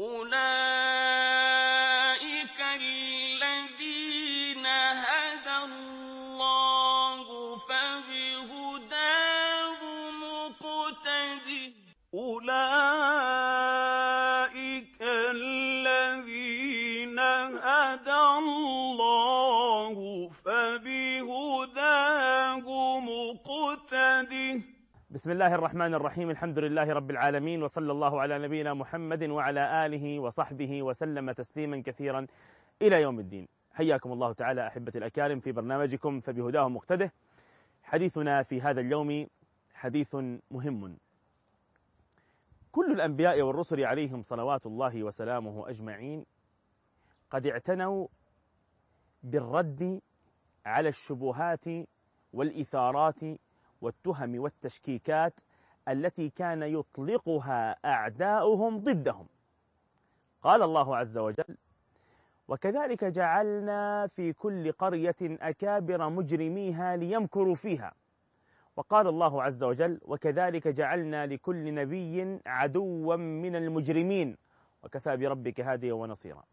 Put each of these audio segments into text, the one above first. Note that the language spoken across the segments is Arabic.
أولئك بسم الله الرحمن الرحيم الحمد لله رب العالمين وصلى الله على نبينا محمد وعلى آله وصحبه وسلم تسليما كثيرا إلى يوم الدين حياكم الله تعالى أحبة الأكارم في برنامجكم فبهداه مقتده حديثنا في هذا اليوم حديث مهم كل الأنبياء والرسل عليهم صلوات الله وسلامه أجمعين قد اعتنوا بالرد على الشبهات والإثارات والتهم والتشكيكات التي كان يطلقها أعداؤهم ضدهم. قال الله عز وجل وكذلك جعلنا في كل قرية أكابر مجرميها ليمكروا فيها وقال الله عز وجل وكذلك جعلنا لكل نبي عدوا من المجرمين وكفى بربك هاديا ونصيرا.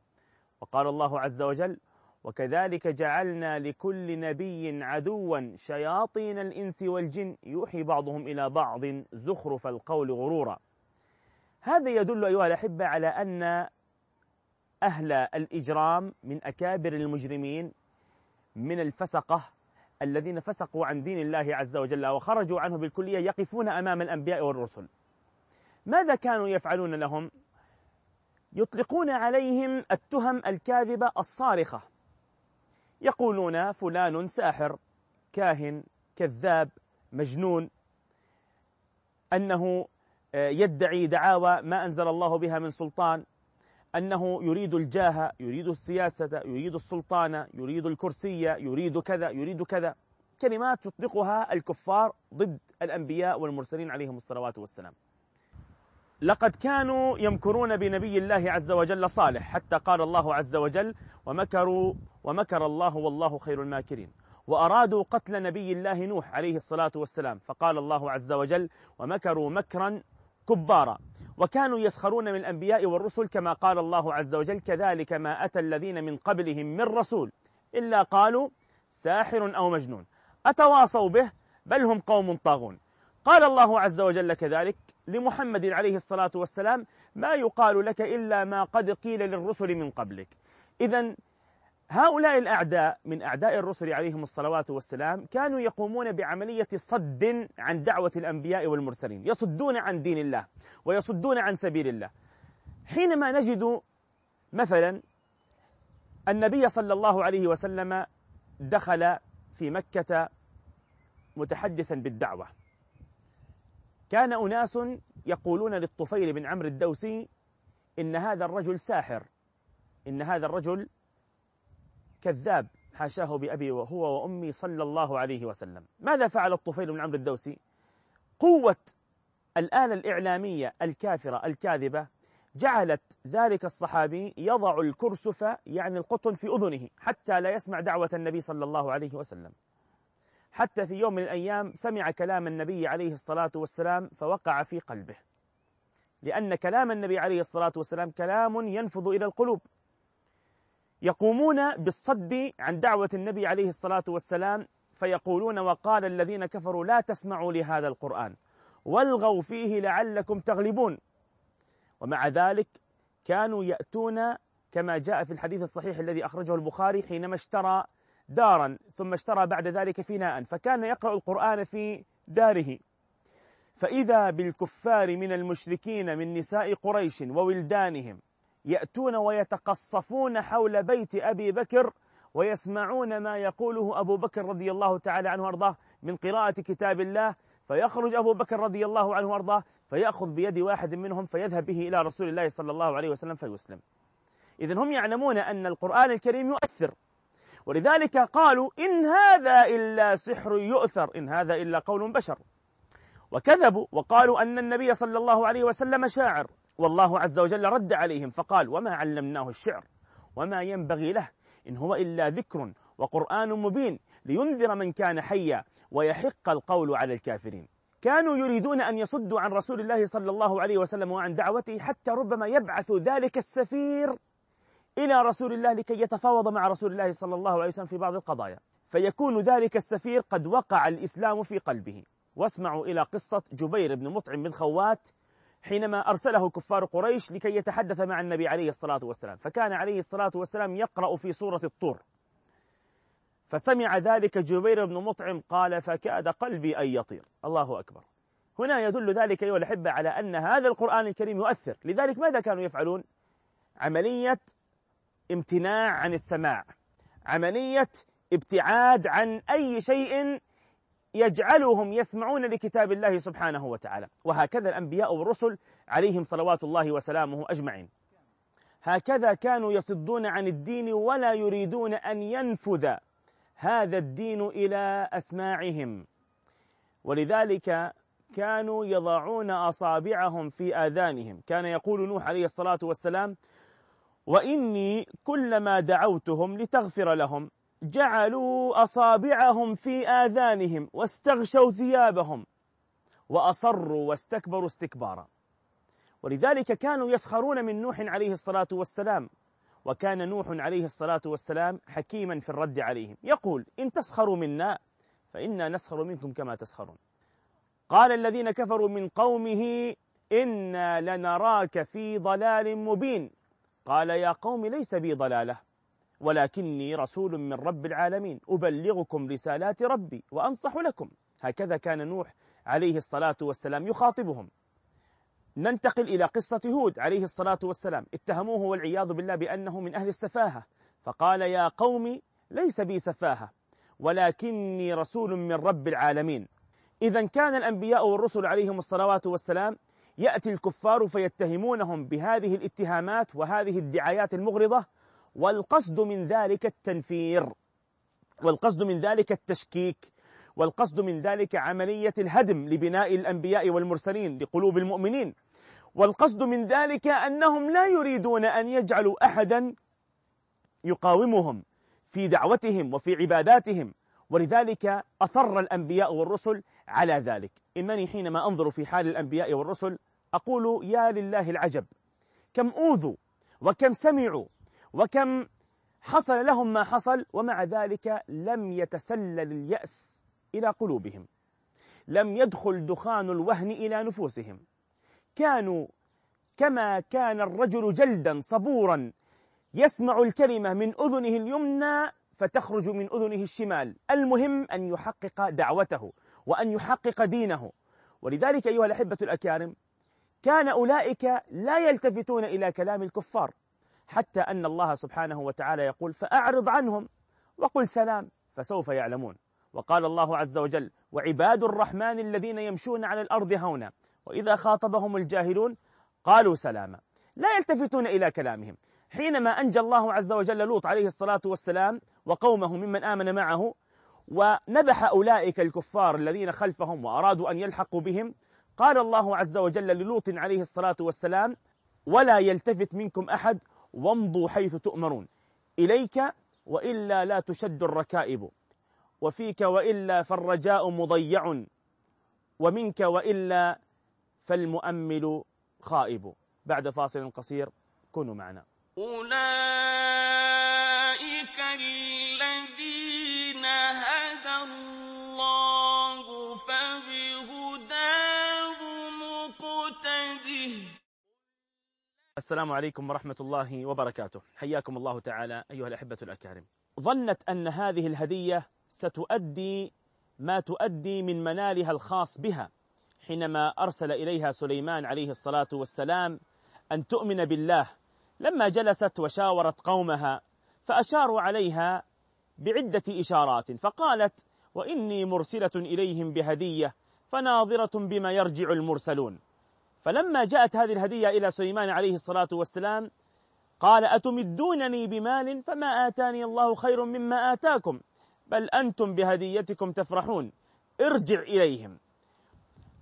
وقال الله عز وجل وكذلك جعلنا لكل نبي عدوا شياطين الإنس والجن يوحي بعضهم إلى بعض زخرف القول غرورا. هذا يدل أيها الأحبة على أن أهل الإجرام من أكابر المجرمين من الفسقة الذين فسقوا عن دين الله عز وجل وخرجوا عنه بالكلية يقفون أمام الأنبياء والرسل. ماذا كانوا يفعلون لهم؟ يطلقون عليهم التهم الكاذبة الصارخة. يقولون فلان ساحر كاهن كذاب مجنون. أنه يدعي دعاوى ما أنزل الله بها من سلطان. أنه يريد الجاه يريد السياسة يريد السلطان يريد الكرسية يريد كذا يريد كذا. كلمات يطلقها الكفار ضد الأنبياء والمرسلين عليهم الصلوات والسلام. لقد كانوا يمكرون بنبي الله عز وجل صالح حتى قال الله عز وجل ومكروا ومكر الله والله خير الماكرين. وأرادوا قتل نبي الله نوح عليه الصلاة والسلام فقال الله عز وجل ومكروا مكرا كبارا. وكانوا يسخرون من الأنبياء والرسل كما قال الله عز وجل كذلك ما أتى الذين من قبلهم من رسول إلا قالوا ساحر أو مجنون. أتواصوا به بل هم قوم طاغون. قال الله عز وجل كذلك لمحمد عليه الصلاة والسلام ما يقال لك إلا ما قد قيل للرسل من قبلك. إذا هؤلاء الأعداء من أعداء الرسل عليهم الصلوات والسلام كانوا يقومون بعملية صد عن دعوة الأنبياء والمرسلين يصدون عن دين الله ويصدون عن سبيل الله. حينما نجد مثلا النبي صلى الله عليه وسلم دخل في مكة متحدثا بالدعوة. كان أناس يقولون للطفيل بن عمرو الدوسي إن هذا الرجل ساحر إن هذا الرجل كذاب حاشاه بأبي وهو وأمي صلى الله عليه وسلم. ماذا فعل الطفيل بن عمرو الدوسي؟ قوة الآلة الإعلامية الكافرة الكاذبة جعلت ذلك الصحابي يضع الكرسف يعني القطن في أذنه حتى لا يسمع دعوة النبي صلى الله عليه وسلم. حتى في يوم من الأيام سمع كلام النبي عليه الصلاة والسلام فوقع في قلبه. لأن كلام النبي عليه الصلاة والسلام كلام ينفض إلى القلوب. يقومون بالصد عن دعوة النبي عليه الصلاة والسلام فيقولون وقال الذين كفروا لا تسمعوا لهذا القرآن والغوا فيه لعلكم تغلبون. ومع ذلك كانوا يأتون كما جاء في الحديث الصحيح الذي أخرجه البخاري حينما اشترى دارا ثم اشترى بعد ذلك فناء فكان يقرأ القرآن في داره. فإذا بالكفار من المشركين من نساء قريش وولدانهم يأتون ويتقصفون حول بيت أبي بكر ويسمعون ما يقوله أبو بكر رضي الله تعالى عنه وأرضاه من قراءة كتاب الله فيخرج أبو بكر رضي الله عنه وأرضاه فيأخذ بيد واحد منهم فيذهب به إلى رسول الله صلى الله عليه وسلم فيسلم. إذا هم يعلمون أن القرآن الكريم يؤثر. ولذلك قالوا إن هذا إلا سحر يؤثر إن هذا إلا قول بشر. وكذبوا وقالوا أن النبي صلى الله عليه وسلم شاعر والله عز وجل رد عليهم فقال وما علمناه الشعر وما ينبغي له إن هو إلا ذكر وقرآن مبين لينذر من كان حيا ويحق القول على الكافرين. كانوا يريدون أن يصدوا عن رسول الله صلى الله عليه وسلم وعن دعوته حتى ربما يبعث ذلك السفير إلى رسول الله لكي يتفاوض مع رسول الله صلى الله عليه وسلم في بعض القضايا. فيكون ذلك السفير قد وقع الإسلام في قلبه. واسمعوا إلى قصة جبير بن مطعم بن خوات حينما أرسله كفار قريش لكي يتحدث مع النبي عليه الصلاة والسلام. فكان عليه الصلاة والسلام يقرأ في سورة الطور. فسمع ذلك جبير بن مطعم قال فكاد قلبي أن يطير. الله أكبر. هنا يدل ذلك أيها الأحبة على أن هذا القرآن الكريم يؤثر. لذلك ماذا كانوا يفعلون؟ عملية امتناع عن السماع. عملية ابتعاد عن أي شيء يجعلهم يسمعون لكتاب الله سبحانه وتعالى. وهكذا الأنبياء والرسل عليهم صلوات الله وسلامه أجمعين. هكذا كانوا يصدون عن الدين ولا يريدون أن ينفذ هذا الدين إلى أسماعهم. ولذلك كانوا يضعون أصابعهم في آذانهم. كان يقول نوح عليه الصلاة والسلام وإني كلما دعوتهم لتغفر لهم جعلوا أصابعهم في آذانهم واستغشوا ثيابهم وأصروا واستكبروا استكبارا. ولذلك كانوا يسخرون من نوح عليه الصلاة والسلام وكان نوح عليه الصلاة والسلام حكيما في الرد عليهم يقول إن تسخروا منا فإنا نسخر منكم كما تسخرون. قال الذين كفروا من قومه إنا لنراك في ضلال مبين. قال يا قوم ليس بي ضلالة ولكني رسول من رب العالمين. أبلغكم رسالات ربي وأنصح لكم. هكذا كان نوح عليه الصلاة والسلام يخاطبهم. ننتقل إلى قصة هود عليه الصلاة والسلام. اتهموه والعياذ بالله بأنه من أهل السفاهة. فقال يا قوم ليس بي سفاهة ولكني رسول من رب العالمين. إذا كان الأنبياء والرسل عليهم الصلوات والسلام يأتي الكفار فيتهمونهم بهذه الاتهامات وهذه الدعايات المغرضة والقصد من ذلك التنفير والقصد من ذلك التشكيك والقصد من ذلك عملية الهدم لبناء الأنبياء والمرسلين لقلوب المؤمنين والقصد من ذلك أنهم لا يريدون أن يجعلوا أحدا يقاومهم في دعوتهم وفي عباداتهم ولذلك أصر الأنبياء والرسل على ذلك. إنني حينما أنظر في حال الأنبياء والرسل أقول يا لله العجب. كم أوذوا وكم سمعوا وكم حصل لهم ما حصل ومع ذلك لم يتسلل اليأس إلى قلوبهم. لم يدخل دخان الوهن إلى نفوسهم. كانوا كما كان الرجل جلدا صبورا يسمع الكلمة من أذنه اليمنى فتخرج من أذنه الشمال. المهم أن يحقق دعوته وأن يحقق دينه. ولذلك أيها الأحبة الأكارم كان أولئك لا يلتفتون إلى كلام الكفار حتى أن الله سبحانه وتعالى يقول فأعرض عنهم وقل سلام فسوف يعلمون. وقال الله عز وجل وعباد الرحمن الذين يمشون على الأرض هونا وإذا خاطبهم الجاهلون قالوا سلاما. لا يلتفتون إلى كلامهم. حينما أنجى الله عز وجل لوط عليه الصلاة والسلام وقومه ممن آمن معه ونبح أولئك الكفار الذين خلفهم وأرادوا أن يلحقوا بهم قال الله عز وجل للوط عليه الصلاة والسلام ولا يلتفت منكم أحد وامضوا حيث تؤمرون. إليك وإلا لا تشد الركائب. وفيك وإلا فالرجاء مضيع. ومنك وإلا فالمؤمل خائب. بعد فاصل قصير كونوا معنا. أولئك السلام عليكم ورحمة الله وبركاته. حياكم الله تعالى أيها الأحبة الأكارم. ظنت أن هذه الهدية ستؤدي ما تؤدي من منالها الخاص بها حينما أرسل إليها سليمان عليه الصلاة والسلام أن تؤمن بالله. لما جلست وشاورت قومها فأشاروا عليها بعدة إشارات فقالت وإني مرسلة إليهم بهدية فناظرة بما يرجع المرسلون. فلما جاءت هذه الهدية إلى سليمان عليه الصلاة والسلام قال أتمدونني بمال فما آتاني الله خير مما آتاكم بل أنتم بهديتكم تفرحون. ارجع إليهم.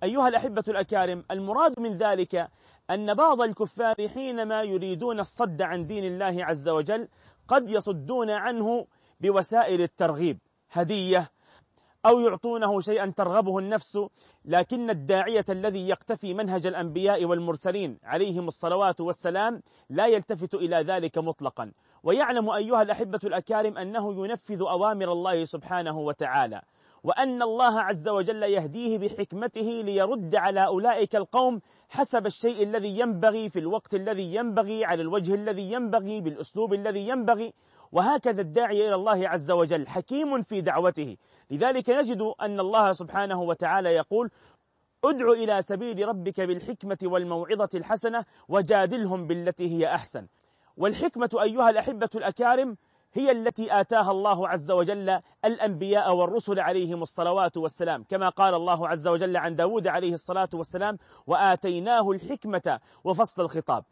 أيها الأحبة الأكارم المراد من ذلك أن بعض الكفار حينما يريدون الصد عن دين الله عز وجل قد يصدون عنه بوسائل الترغيب هدية أو يعطونه شيئا ترغبه النفس لكن الداعية الذي يقتفي منهج الأنبياء والمرسلين عليهم الصلوات والسلام لا يلتفت إلى ذلك مطلقا. ويعلم أيها الأحبة الأكارم أنه ينفذ أوامر الله سبحانه وتعالى وأن الله عز وجل يهديه بحكمته ليرد على أولئك القوم حسب الشيء الذي ينبغي في الوقت الذي ينبغي على الوجه الذي ينبغي بالأسلوب الذي ينبغي. وهكذا الداعي إلى الله عز وجل حكيم في دعوته. لذلك نجد أن الله سبحانه وتعالى يقول ادع إلى سبيل ربك بالحكمة والموعظة الحسنة وجادلهم بالتي هي أحسن. والحكمة أيها الأحبة الأكارم هي التي آتاها الله عز وجل الأنبياء والرسل عليهم الصلوات والسلام. كما قال الله عز وجل عن داود عليه الصلاة والسلام وآتيناه الحكمة وفصل الخطاب.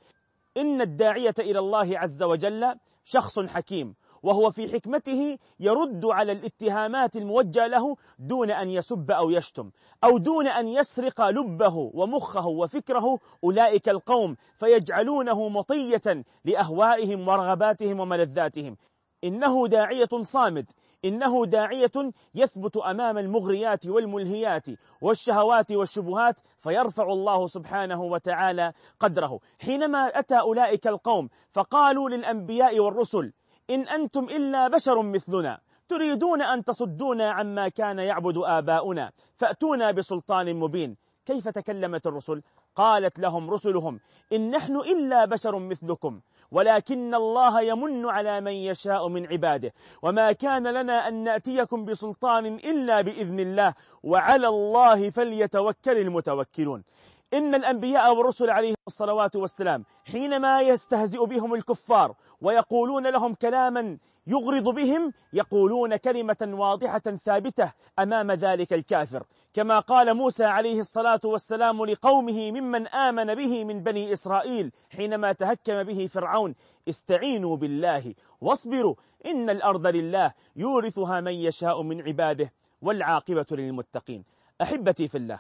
إن الداعية إلى الله عز وجل شخص حكيم وهو في حكمته يرد على الاتهامات الموجهة له دون أن يسب أو يشتم أو دون أن يسرق لبه ومخه وفكره. أولئك القوم فيجعلونه مطية لأهوائهم ورغباتهم وملذاتهم. إنه داعية صامد إنه داعية يثبت أمام المغريات والملهيات والشهوات والشبهات فيرفع الله سبحانه وتعالى قدره. حينما أتى أولئك القوم فقالوا للأنبياء والرسل إن أنتم إلا بشر مثلنا تريدون أن تصدونا عما كان يعبد آباؤنا فأتونا بسلطان مبين. كيف تكلمت الرسل؟ قالت لهم رسلهم إن نحن إلا بشر مثلكم. ولكن الله يمن على من يشاء من عباده. وما كان لنا أن نأتيكم بسلطان إلا بإذن الله وعلى الله فليتوكل المتوكلون. إن الأنبياء والرسل عليهم الصلوات والسلام حينما يستهزئ بهم الكفار ويقولون لهم كلاما يغرض بهم يقولون كلمة واضحة ثابتة أمام ذلك الكافر. كما قال موسى عليه الصلاة والسلام لقومه ممن آمن به من بني إسرائيل حينما تهكم به فرعون استعينوا بالله واصبروا إن الأرض لله يورثها من يشاء من عباده والعاقبة للمتقين. أحبتي في الله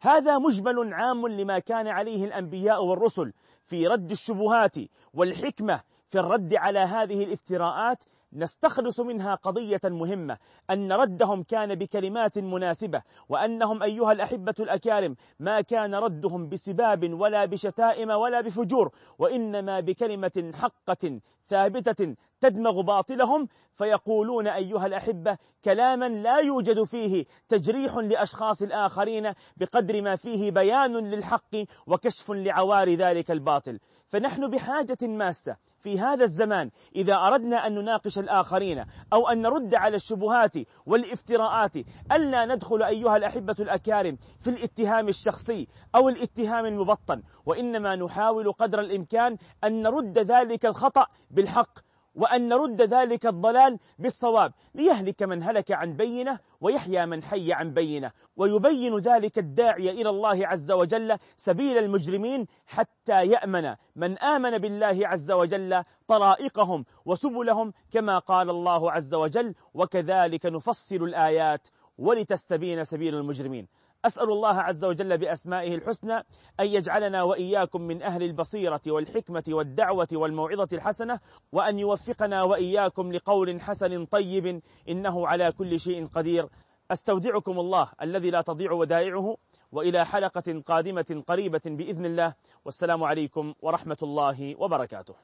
هذا مجمل عام لما كان عليه الأنبياء والرسل في رد الشبهات والحكمة في الرد على هذه الافتراءات نستخلص منها قضية مهمة أن ردهم كان بكلمات مناسبة وأنهم أيها الأحبة الأكارم ما كان ردهم بسباب ولا بشتائم ولا بفجور وإنما بكلمة حقة ثابتة تدمغ باطلهم فيقولون أيها الأحبة كلاما لا يوجد فيه تجريح لأشخاص الآخرين بقدر ما فيه بيان للحق وكشف لعوار ذلك الباطل. فنحن بحاجة ماسة في هذا الزمان إذا أردنا أن نناقش الآخرين أو أن نرد على الشبهات والافتراءات ألا ندخل أيها الأحبة الأكارم في الاتهام الشخصي أو الاتهام المبطن. وإنما نحاول قدر الإمكان أن نرد ذلك الخطأ بالحق وأن نرد ذلك الضلال بالصواب. ليهلك من هلك عن بينة ويحيى من حي عن بينة. ويبين ذلك الداعي إلى الله عز وجل سبيل المجرمين حتى يأمن. من آمن بالله عز وجل طرائقهم وسبلهم كما قال الله عز وجل وكذلك نفصل الآيات ولتستبين سبيل المجرمين. أسأل الله عز وجل بأسمائه الحسنى أن يجعلنا وإياكم من أهل البصيرة والحكمة والدعوة والموعظة الحسنة وأن يوفقنا وإياكم لقول حسن طيب إنه على كل شيء قدير. أستودعكم الله الذي لا تضيع ودائعه وإلى حلقة قادمة قريبة بإذن الله. والسلام عليكم ورحمة الله وبركاته.